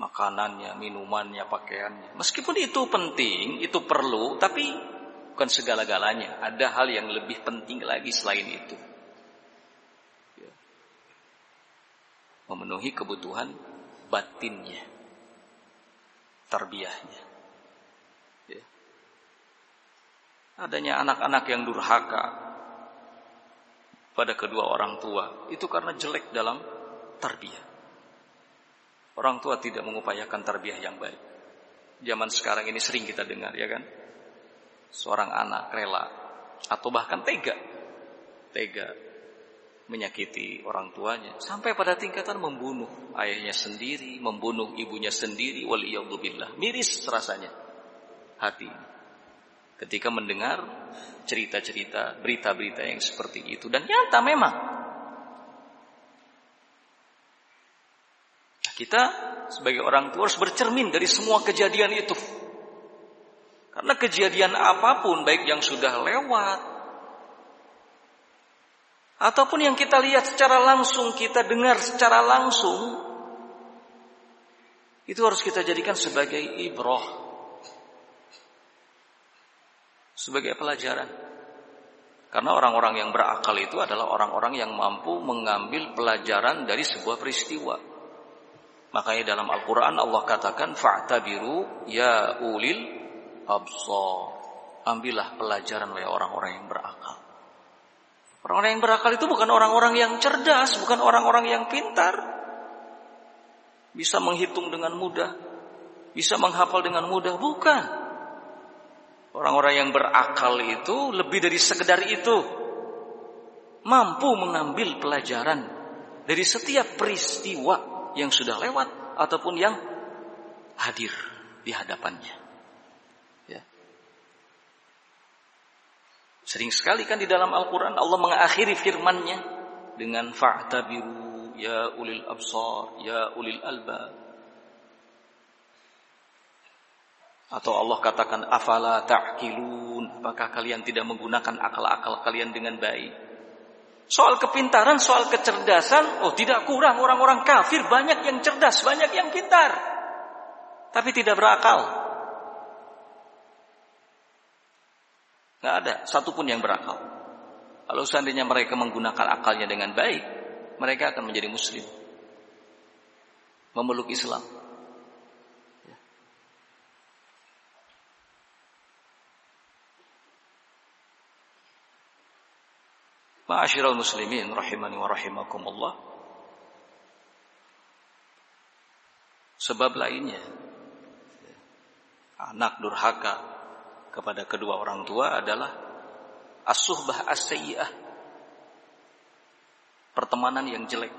Makanannya, minumannya, pakaiannya. Meskipun itu penting, itu perlu, tapi bukan segala-galanya. Ada hal yang lebih penting lagi selain itu. Ya. Memenuhi kebutuhan batinnya. Terbiahnya. Adanya anak-anak yang durhaka pada kedua orang tua itu karena jelek dalam tarbiyah. Orang tua tidak mengupayakan tarbiyah yang baik. Zaman sekarang ini sering kita dengar ya kan? Seorang anak rela atau bahkan tega tega menyakiti orang tuanya sampai pada tingkatan membunuh ayahnya sendiri, membunuh ibunya sendiri, waliyadzubillah. Miris rasanya hati ketika mendengar cerita-cerita, berita-berita yang seperti itu dan nyata memang. Nah, kita sebagai orang tua harus bercermin dari semua kejadian itu. Karena kejadian apa pun baik yang sudah lewat ataupun yang kita lihat secara langsung, kita dengar secara langsung itu harus kita jadikan sebagai ibrah sebagai pelajaran. Karena orang-orang yang berakal itu adalah orang-orang yang mampu mengambil pelajaran dari sebuah peristiwa. Makanya dalam Al-Quran Allah katakan fa'tabiru ya ulil absar. Ambillah pelajaran oleh orang-orang yang berakal. Orang-orang yang berakal itu bukan orang-orang yang cerdas, bukan orang-orang yang pintar. Bisa menghitung dengan mudah, bisa menghafal dengan mudah, bukan. Orang-orang yang berakal itu lebih dari sekedar itu. Mampu mengambil pelajaran dari setiap peristiwa yang sudah lewat ataupun yang hadir di hadapannya. Ya. Sering sekali kan di dalam Al-Quran Allah mengakhiri firmannya dengan fa'tabiru ya ulil absar ya ulil albab Atau Allah katakan afala ta'qilun, apakah kalian tidak menggunakan akal-akal kalian dengan baik? Soal kepintaran, soal kecerdasan, oh tidak kurang orang-orang kafir, banyak yang cerdas, banyak yang pintar. Tapi tidak berakal. Nggak ada satupun yang berakal. Kalau seandainya mereka menggunakan akalnya dengan baik, mereka akan menjadi muslim. Memeluk Islam. Ma'asyiral muslimin rahimani wa rahimakumullah. Sebab lainnya anak durhaka kepada kedua orang tua adalah as-suhbah as-sayyi'ah. Pertemanan yang jelek.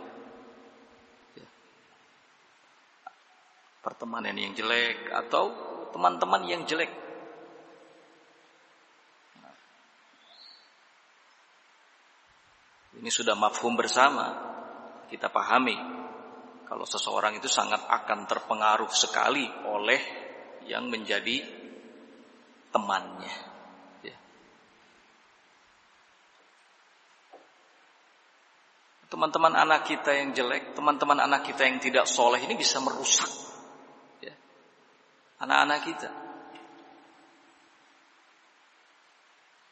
Pertemanan yang jelek atau teman-teman yang jelek. Ini sudah mafhum bersama. Kita pahami kalau seseorang itu sangat akan terpengaruh sekali oleh yang menjadi temannya. Ya. Teman-teman anak kita yang jelek, teman-teman anak kita yang tidak soleh ini bisa merusak ya. anak-anak kita.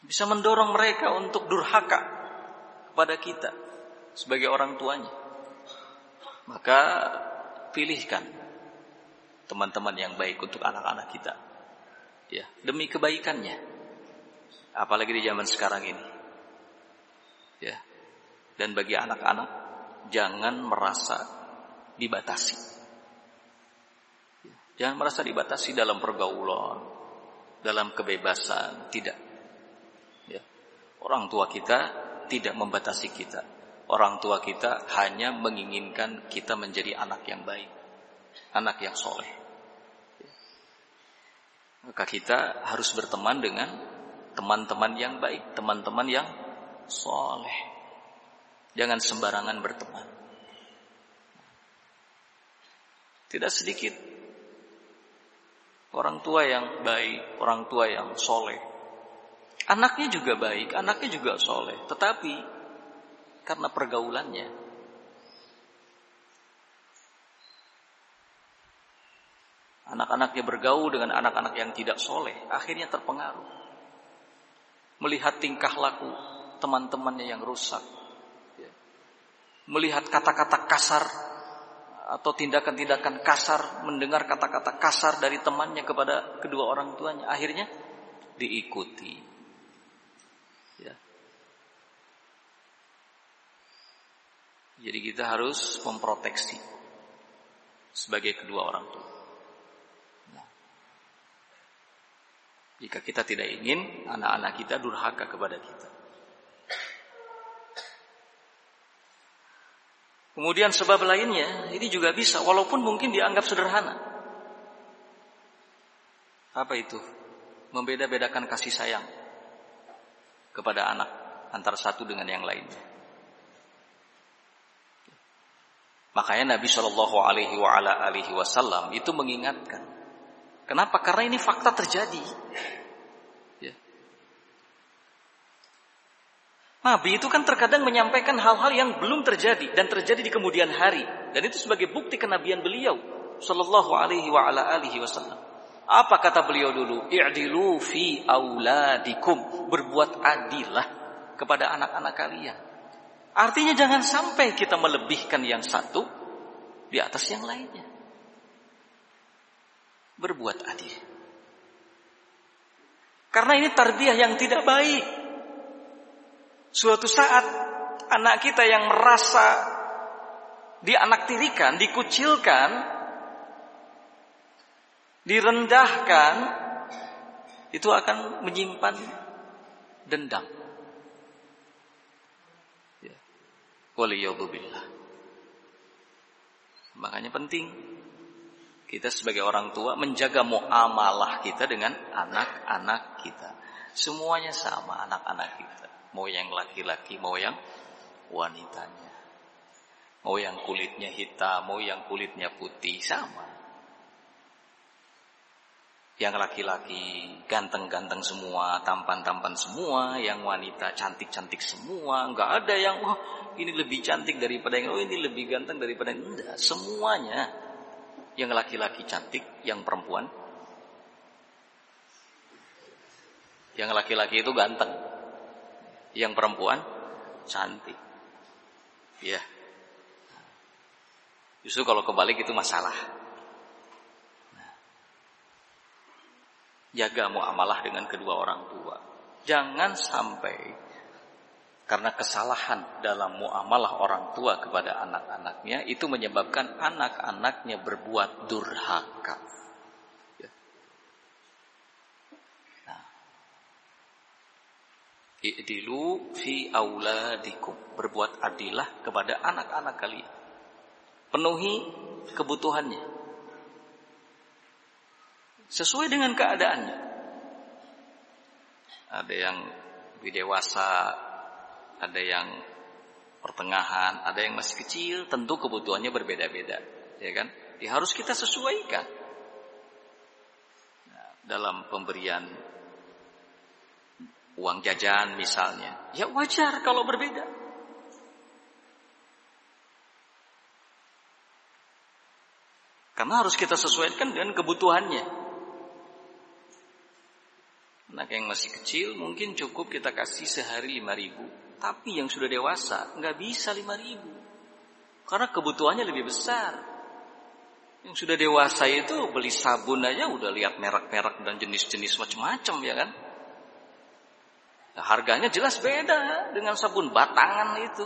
Bisa mendorong mereka untuk durhaka kepada kita sebagai orang tuanya. Maka pilihkan teman-teman yang baik untuk anak-anak kita. Ya, demi kebaikannya. Apalagi di zaman sekarang ini. Ya. Dan bagi anak-anak jangan merasa dibatasi. Jangan merasa dibatasi dalam pergaulan, dalam kebebasan, tidak. Ya. Orang tua kita tidak membatasi kita. Orang tua kita hanya menginginkan kita menjadi anak yang baik, anak yang soleh. Maka kita harus berteman dengan teman-teman yang baik, teman-teman yang soleh. Jangan sembarangan berteman. Tidak sedikit orang tua yang baik, orang tua yang soleh, Anaknya juga baik, anaknya juga soleh. Tetapi karena pergaulannya, anak-anaknya bergaul dengan anak-anak yang tidak soleh, akhirnya terpengaruh. Melihat tingkah laku teman-temannya yang rusak, ya. melihat kata-kata kasar atau tindakan-tindakan kasar, mendengar kata-kata kasar dari temannya kepada kedua orang tuanya, akhirnya diikuti. Jadi kita harus memproteksi sebagai kedua orang tua. Nah, jika kita tidak ingin anak-anak kita durhaka kepada kita. Kemudian sebab lainnya, ini juga bisa walaupun mungkin dianggap sederhana. Apa itu? Membeda-bedakan kasih sayang kepada anak antara satu dengan yang lainnya. Makanya Nabi Shallallahu Alaihi Wasallam itu mengingatkan. Kenapa? Karena ini fakta terjadi. Ya. Nabi itu kan terkadang menyampaikan hal-hal yang belum terjadi dan terjadi di kemudian hari. Dan itu sebagai bukti kenabian beliau. Shallallahu Alaihi Wasallam. Apa kata beliau dulu? I'dilu fi auladikum. Berbuat adillah kepada anak-anak kalian. Artinya jangan sampai kita melebihkan yang satu di atas yang lainnya. Berbuat adil. Karena ini tarbiyah yang tidak baik. Suatu saat anak kita yang merasa dianaktirikan, dikucilkan, direndahkan, itu akan menyimpan dendam. Ya. Waliyadzubillah. Makanya penting kita sebagai orang tua menjaga muamalah kita dengan anak-anak kita. Semuanya sama anak-anak kita. Mau yang laki-laki, mau yang wanitanya. Mau yang kulitnya hitam, mau yang kulitnya putih, sama. Yang laki-laki ganteng-ganteng semua, tampan-tampan semua, yang wanita cantik-cantik semua, nggak ada yang wah ini lebih cantik daripada yang oh ini lebih ganteng daripada yang enggak, semuanya. Yang laki-laki cantik, yang perempuan yang laki-laki itu ganteng, yang perempuan cantik. Ya. Justru kalau kebalik itu masalah. Jaga muamalah dengan kedua orang tua. Jangan sampai karena kesalahan dalam muamalah orang tua kepada anak-anaknya itu menyebabkan anak-anaknya berbuat durhaka. Ya. Nah. I'dilu fi auladikum. Berbuat adilah kepada anak-anak kalian. Penuhi kebutuhannya sesuai dengan keadaannya. Ada yang lebih dewasa, ada yang pertengahan, ada yang masih kecil, tentu kebutuhannya berbeda-beda, ya kan? Ya harus kita sesuaikan. Nah, dalam pemberian uang jajan misalnya, ya wajar kalau berbeda. Karena harus kita sesuaikan dengan kebutuhannya. Anak yang masih kecil mungkin cukup kita kasih sehari lima ribu. Tapi yang sudah dewasa nggak bisa lima ribu. Karena kebutuhannya lebih besar. Yang sudah dewasa itu beli sabun aja udah lihat merek-merek dan jenis-jenis macam-macam ya kan. Nah, harganya jelas beda dengan sabun batangan itu.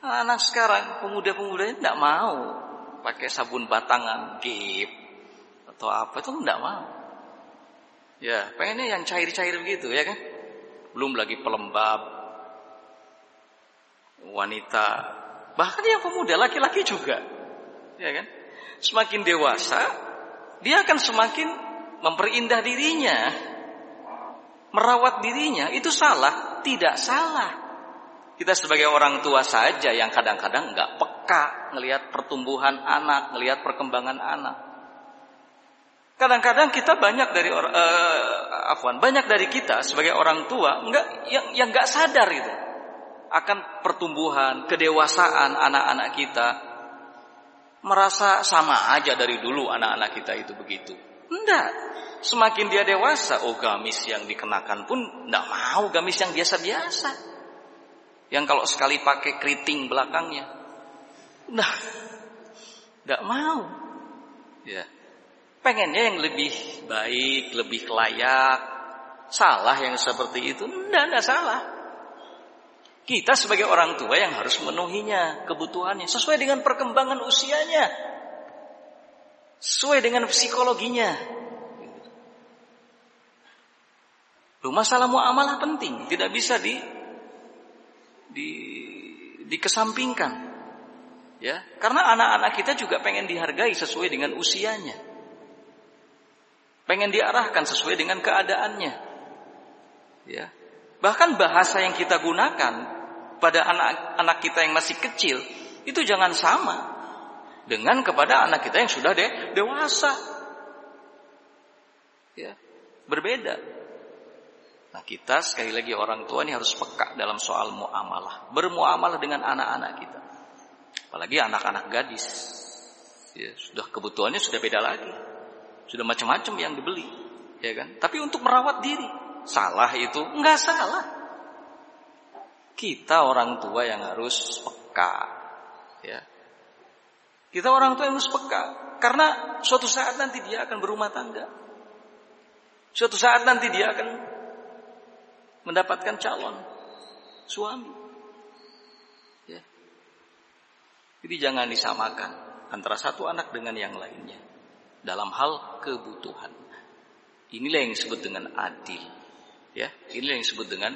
Anak sekarang pemuda-pemuda ini tidak mau pakai sabun batangan, gip atau apa itu tidak mau. Ya, pengennya yang cair-cair begitu ya kan? Belum lagi pelembab wanita, bahkan yang pemuda laki-laki juga. Ya kan? Semakin dewasa, dia akan semakin memperindah dirinya. Merawat dirinya itu salah, tidak salah. Kita sebagai orang tua saja yang kadang-kadang nggak peka ngelihat pertumbuhan anak, ngelihat perkembangan anak. Kadang-kadang kita banyak dari orang, uh, afwan, banyak dari kita sebagai orang tua enggak yang yang enggak sadar itu akan pertumbuhan, kedewasaan anak-anak kita. Merasa sama aja dari dulu anak-anak kita itu begitu. Enggak. Semakin dia dewasa, oh gamis yang dikenakan pun enggak mau gamis yang biasa-biasa. Yang kalau sekali pakai keriting belakangnya. Nah, enggak mau. Ya. Pengennya yang lebih baik, lebih layak. Salah yang seperti itu? Tidak, tidak salah. Kita sebagai orang tua yang harus memenuhinya, kebutuhannya. Sesuai dengan perkembangan usianya. Sesuai dengan psikologinya. Loh, masalah muamalah penting. Tidak bisa di, di dikesampingkan. Ya, karena anak-anak kita juga pengen dihargai sesuai dengan usianya. Pengen diarahkan sesuai dengan keadaannya. Ya. Bahkan bahasa yang kita gunakan pada anak-anak kita yang masih kecil itu jangan sama dengan kepada anak kita yang sudah de dewasa. Ya, berbeda. Nah kita sekali lagi orang tua ini harus peka dalam soal muamalah. Bermuamalah dengan anak-anak kita. Apalagi anak-anak gadis. Ya, sudah kebutuhannya sudah beda lagi. Sudah macam-macam yang dibeli, ya kan? Tapi untuk merawat diri, salah itu enggak salah. Kita orang tua yang harus peka. Ya. Kita orang tua yang harus peka. Karena suatu saat nanti dia akan berumah tangga. Suatu saat nanti dia akan mendapatkan calon suami. Ya. Jadi jangan disamakan antara satu anak dengan yang lainnya dalam hal kebutuhan. Inilah yang disebut dengan adil. Ya, inilah yang disebut dengan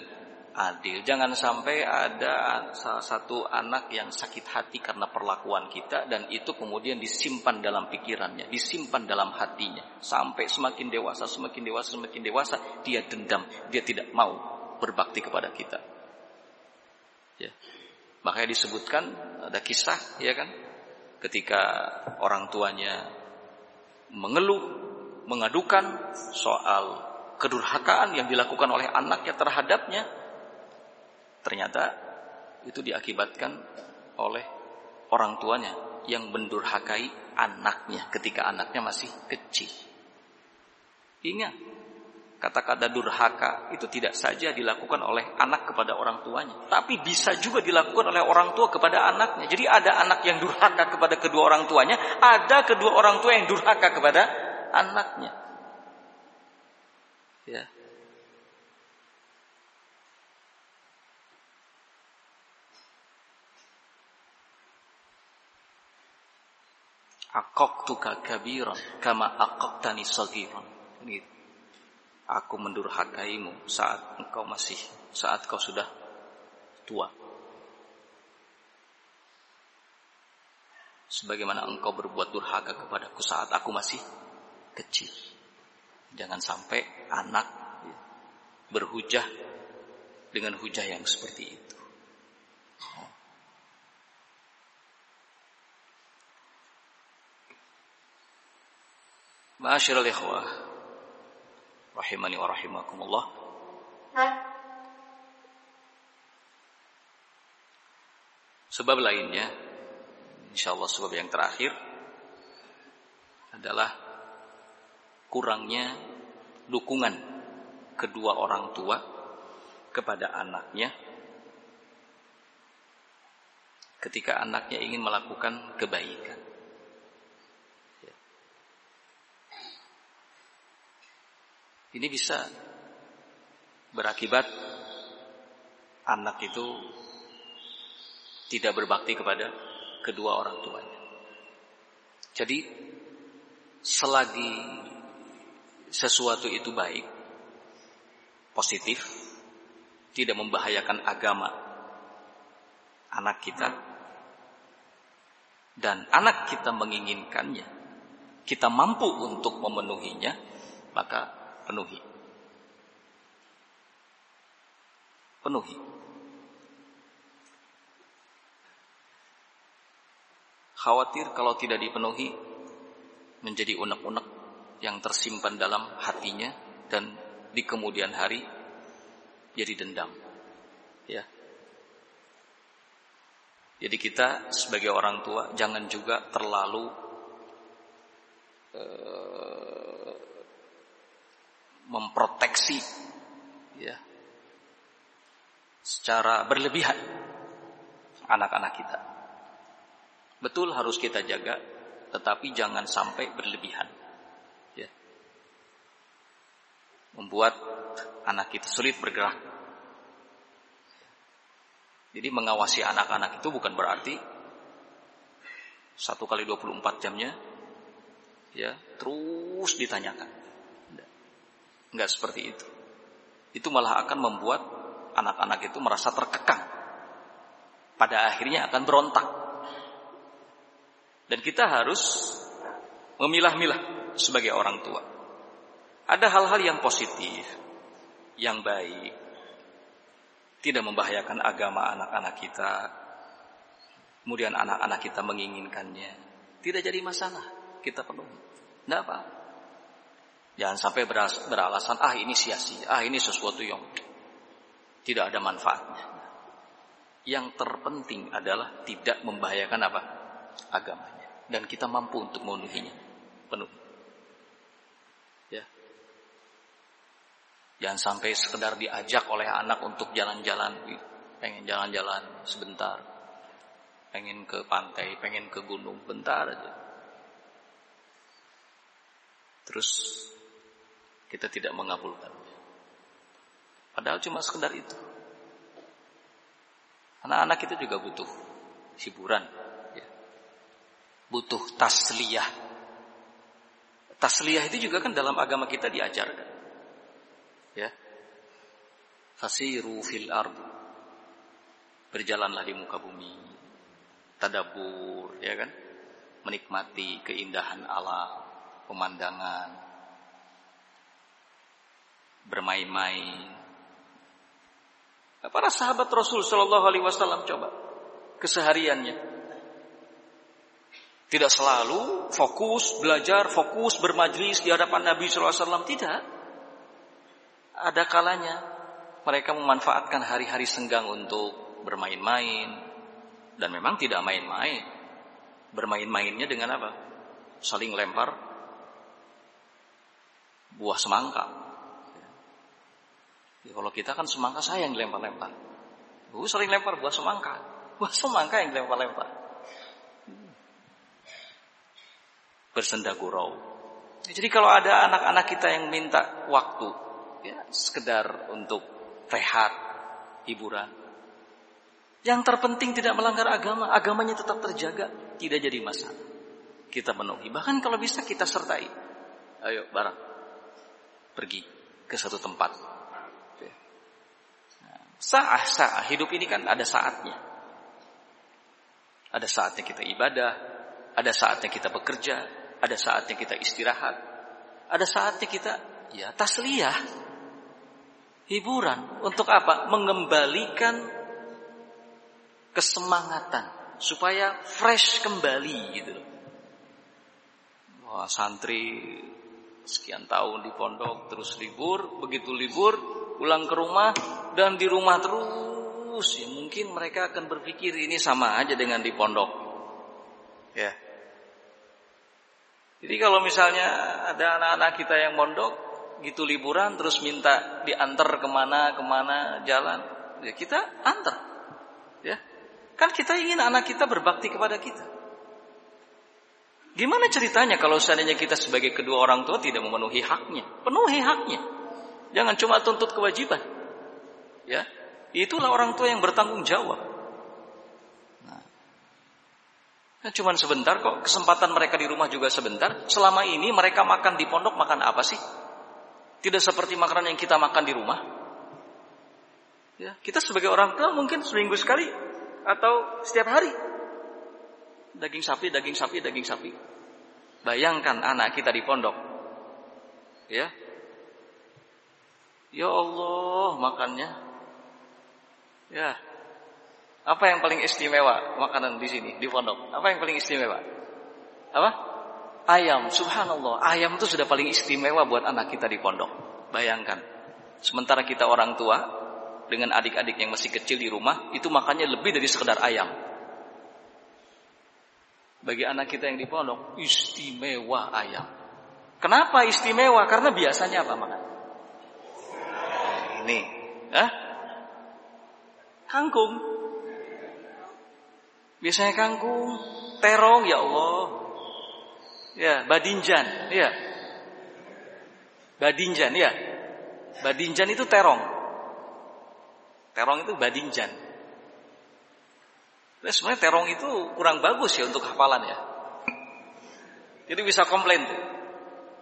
adil. Jangan sampai ada salah satu anak yang sakit hati karena perlakuan kita dan itu kemudian disimpan dalam pikirannya, disimpan dalam hatinya sampai semakin dewasa, semakin dewasa, semakin dewasa dia dendam, dia tidak mau berbakti kepada kita. Ya. Makanya disebutkan ada kisah ya kan ketika orang tuanya mengeluh, mengadukan soal kedurhakaan yang dilakukan oleh anaknya terhadapnya Ternyata itu diakibatkan oleh orang tuanya yang mendurhakai anaknya ketika anaknya masih kecil. Ingat, kata-kata durhaka itu tidak saja dilakukan oleh anak kepada orang tuanya, tapi bisa juga dilakukan oleh orang tua kepada anaknya. Jadi ada anak yang durhaka kepada kedua orang tuanya, ada kedua orang tua yang durhaka kepada anaknya. Ya. Akoktuka kabiran kama akoktani sagiran. Gitu. Aku mendurhakaimu saat engkau masih saat kau sudah tua. Sebagaimana engkau berbuat durhaka kepadaku saat aku masih kecil. Jangan sampai anak berhujah dengan hujah yang seperti itu. Ma'asyiral ikhwah rahimani wa rahimakumullah. Sebab lainnya insyaallah sebab yang terakhir adalah kurangnya dukungan kedua orang tua kepada anaknya ketika anaknya ingin melakukan kebaikan. Ini bisa berakibat anak itu tidak berbakti kepada kedua orang tuanya. Jadi selagi sesuatu itu baik, positif, tidak membahayakan agama anak kita, dan anak kita menginginkannya, kita mampu untuk memenuhinya, maka penuhi. Penuhi. Khawatir kalau tidak dipenuhi menjadi unek-unek yang tersimpan dalam hatinya dan di kemudian hari jadi dendam. Ya. Jadi kita sebagai orang tua jangan juga terlalu uh, memproteksi ya secara berlebihan anak-anak kita. Betul harus kita jaga, tetapi jangan sampai berlebihan. Ya. Membuat anak kita sulit bergerak. Jadi mengawasi anak-anak itu bukan berarti satu kali 24 jamnya ya terus ditanyakan. Enggak seperti itu. Itu malah akan membuat anak-anak itu merasa terkekang. Pada akhirnya akan berontak. Dan kita harus memilah-milah sebagai orang tua. Ada hal-hal yang positif, yang baik, tidak membahayakan agama anak-anak kita. Kemudian anak-anak kita menginginkannya. Tidak jadi masalah, kita penuhi. Tidak apa Jangan sampai beralasan, ah ini sia-sia, ah ini sesuatu yang tidak ada manfaatnya. Yang terpenting adalah tidak membahayakan apa? Agamanya. Dan kita mampu untuk memenuhinya. Penuh. Ya. Jangan sampai sekedar diajak oleh anak untuk jalan-jalan. pengen jalan-jalan sebentar, pengen ke pantai, pengen ke gunung, bentar aja. Terus kita tidak mengabulkan. Padahal cuma sekedar itu. Anak-anak itu juga butuh hiburan. Ya. Butuh tasliyah. Tasliyah itu juga kan dalam agama kita diajarkan. Ya. Fasiru fil ardu. Berjalanlah di muka bumi. Tadabur, ya kan? Menikmati keindahan alam, pemandangan. Bermain-main, Para sahabat Rasul Shallallahu Alaihi Wasallam coba kesehariannya. Tidak selalu fokus belajar, fokus bermajlis di hadapan Nabi Shallallahu Alaihi Wasallam. Tidak. Ada kalanya mereka memanfaatkan hari-hari senggang untuk bermain-main dan memang tidak main-main. Bermain-mainnya dengan apa? Saling lempar buah semangka Ya, kalau kita kan semangka saya yang dilempar-lempar. Bu sering lempar buah semangka. Buah semangka yang dilempar-lempar. Bersenda gurau. Jadi kalau ada anak-anak kita yang minta waktu, ya sekedar untuk rehat, hiburan. Yang terpenting tidak melanggar agama, agamanya tetap terjaga, tidak jadi masalah. Kita penuhi, bahkan kalau bisa kita sertai. Ayo barang, pergi ke satu tempat Sa'ah, sa'ah. Hidup ini kan ada saatnya. Ada saatnya kita ibadah, ada saatnya kita bekerja, ada saatnya kita istirahat, ada saatnya kita ya tasliyah. Hiburan untuk apa? Mengembalikan kesemangatan supaya fresh kembali gitu Wah, santri sekian tahun di pondok terus libur, begitu libur pulang ke rumah dan di rumah terus. Ya mungkin mereka akan berpikir ini sama aja dengan di pondok. Ya. Jadi kalau misalnya ada anak-anak kita yang mondok gitu liburan terus minta diantar ke mana ke mana jalan ya kita antar. Ya. Kan kita ingin anak kita berbakti kepada kita. Gimana ceritanya kalau seandainya kita sebagai kedua orang tua tidak memenuhi haknya? Penuhi haknya Jangan cuma tuntut kewajiban. Ya, itulah orang tua yang bertanggung jawab. Nah, ya cuma sebentar kok kesempatan mereka di rumah juga sebentar. Selama ini mereka makan di pondok makan apa sih? Tidak seperti makanan yang kita makan di rumah. Ya, kita sebagai orang tua mungkin seminggu sekali atau setiap hari daging sapi, daging sapi, daging sapi. Bayangkan anak kita di pondok. Ya, Ya Allah, makannya. Ya. Apa yang paling istimewa makanan di sini, di pondok? Apa yang paling istimewa? Apa? Ayam. Subhanallah, ayam itu sudah paling istimewa buat anak kita di pondok. Bayangkan. Sementara kita orang tua dengan adik-adik yang masih kecil di rumah, itu makannya lebih dari sekedar ayam. Bagi anak kita yang di pondok, istimewa ayam. Kenapa istimewa? Karena biasanya apa makan? Ini? Hah? Kangkung. Biasanya kangkung, terong ya Allah. Ya, badinjan, ya. Badinjan, ya. Badinjan itu terong. Terong itu badinjan. Nah, sebenarnya terong itu kurang bagus ya untuk hafalan ya. Jadi bisa komplain tuh.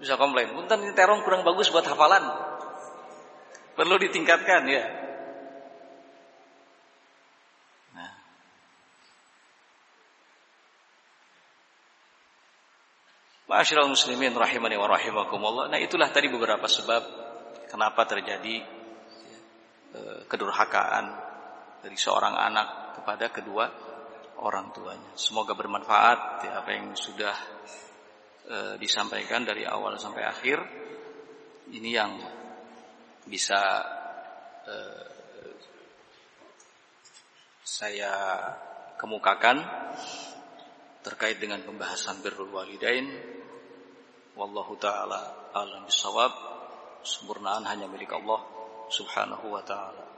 Bisa komplain. Punten ini terong kurang bagus buat hafalan. Perlu ditingkatkan ya. Nah. Ma'asyiral muslimin rahimani wa rahimakumullah. Nah, itulah tadi beberapa sebab kenapa terjadi e, kedurhakaan dari seorang anak kepada kedua orang tuanya. Semoga bermanfaat ya, apa yang sudah e, disampaikan dari awal sampai akhir. Ini yang bisa eh, saya kemukakan terkait dengan pembahasan birrul walidain. Wallahu taala alam bisawab sempurnaan hanya milik Allah subhanahu wa taala